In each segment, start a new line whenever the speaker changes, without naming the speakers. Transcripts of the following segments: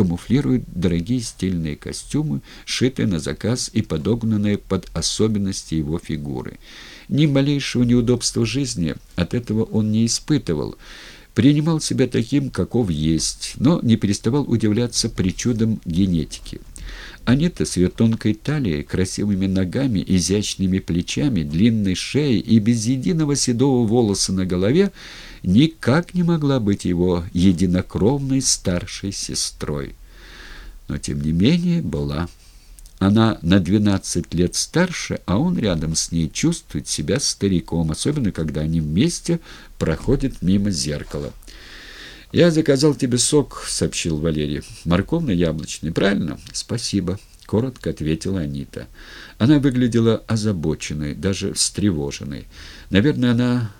камуфлирует дорогие стильные костюмы, шитые на заказ и подогнанные под особенности его фигуры. Ни малейшего неудобства жизни от этого он не испытывал, принимал себя таким, каков есть, но не переставал удивляться причудам генетики. Анита с ее тонкой талией, красивыми ногами, изящными плечами, длинной шеей и без единого седого волоса на голове никак не могла быть его единокровной старшей сестрой. Но, тем не менее, была. Она на 12 лет старше, а он рядом с ней чувствует себя стариком, особенно когда они вместе проходят мимо зеркала. «Я заказал тебе сок», — сообщил Валерий. «Морковно-яблочный, правильно?» «Спасибо», — коротко ответила Анита. Она выглядела озабоченной, даже встревоженной. Наверное, она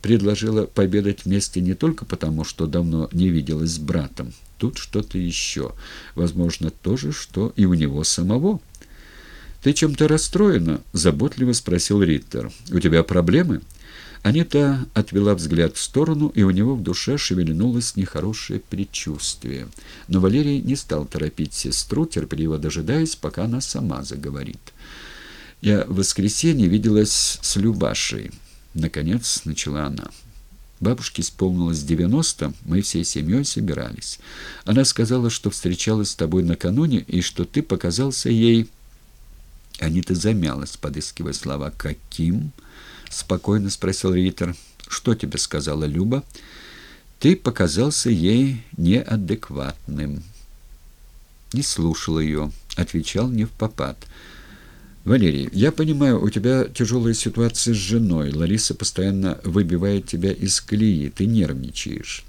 предложила пообедать вместе не только потому, что давно не виделась с братом. Тут что-то еще. Возможно, то же, что и у него самого. «Ты чем-то расстроена?» — заботливо спросил Риттер. «У тебя проблемы?» Анита отвела взгляд в сторону, и у него в душе шевельнулось нехорошее предчувствие. Но Валерий не стал торопить сестру, терпеливо дожидаясь, пока она сама заговорит. «Я в воскресенье виделась с Любашей», — наконец начала она. Бабушке исполнилось девяносто, мы всей семьей собирались. Она сказала, что встречалась с тобой накануне, и что ты показался ей... Анита замялась, подыскивая слова «каким?». — спокойно спросил Риттер. «Что тебе сказала Люба?» «Ты показался ей неадекватным». Не слушал ее, отвечал не в попад. «Валерий, я понимаю, у тебя тяжелая ситуация с женой. Лариса постоянно выбивает тебя из колеи, ты нервничаешь.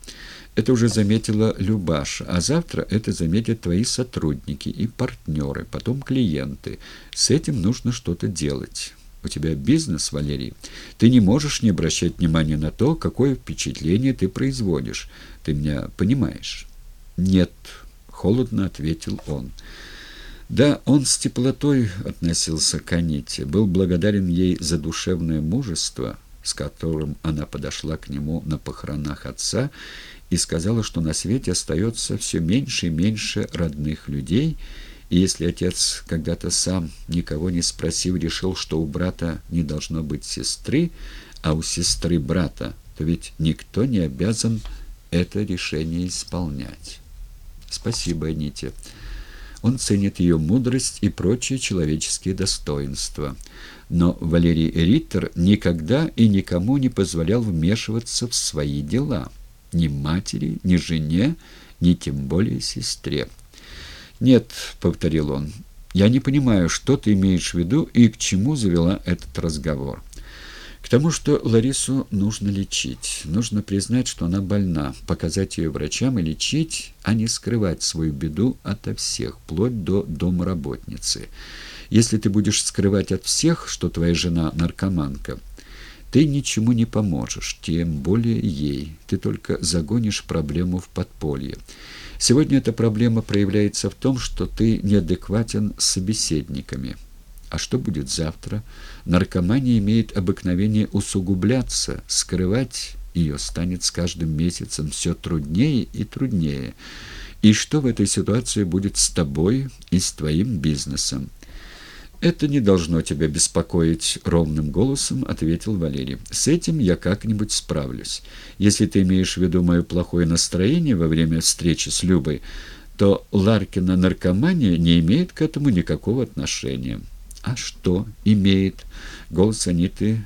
Это уже заметила Любаша, а завтра это заметят твои сотрудники и партнеры, потом клиенты. С этим нужно что-то делать». У тебя бизнес, Валерий. Ты не можешь не обращать внимания на то, какое впечатление ты производишь. Ты меня понимаешь?» «Нет», — холодно ответил он. Да, он с теплотой относился к Аните, был благодарен ей за душевное мужество, с которым она подошла к нему на похоронах отца и сказала, что на свете остается все меньше и меньше родных людей, и если отец когда-то сам, никого не спросив, решил, что у брата не должно быть сестры, а у сестры брата, то ведь никто не обязан это решение исполнять. Спасибо, Аните. Он ценит ее мудрость и прочие человеческие достоинства. Но Валерий Риттер никогда и никому не позволял вмешиваться в свои дела. Ни матери, ни жене, ни тем более сестре. «Нет», — повторил он, — «я не понимаю, что ты имеешь в виду и к чему завела этот разговор». К тому, что Ларису нужно лечить. Нужно признать, что она больна, показать ее врачам и лечить, а не скрывать свою беду ото всех, вплоть до домработницы. Если ты будешь скрывать от всех, что твоя жена наркоманка, ты ничему не поможешь, тем более ей. Ты только загонишь проблему в подполье. Сегодня эта проблема проявляется в том, что ты неадекватен с собеседниками. А что будет завтра? Наркомания имеет обыкновение усугубляться, скрывать ее станет с каждым месяцем все труднее и труднее. И что в этой ситуации будет с тобой и с твоим бизнесом? «Это не должно тебя беспокоить», — ровным голосом ответил Валерий. «С этим я как-нибудь справлюсь. Если ты имеешь в виду мое плохое настроение во время встречи с Любой, то Ларкина наркомания не имеет к этому никакого отношения». «А что имеет?» Голос Аниты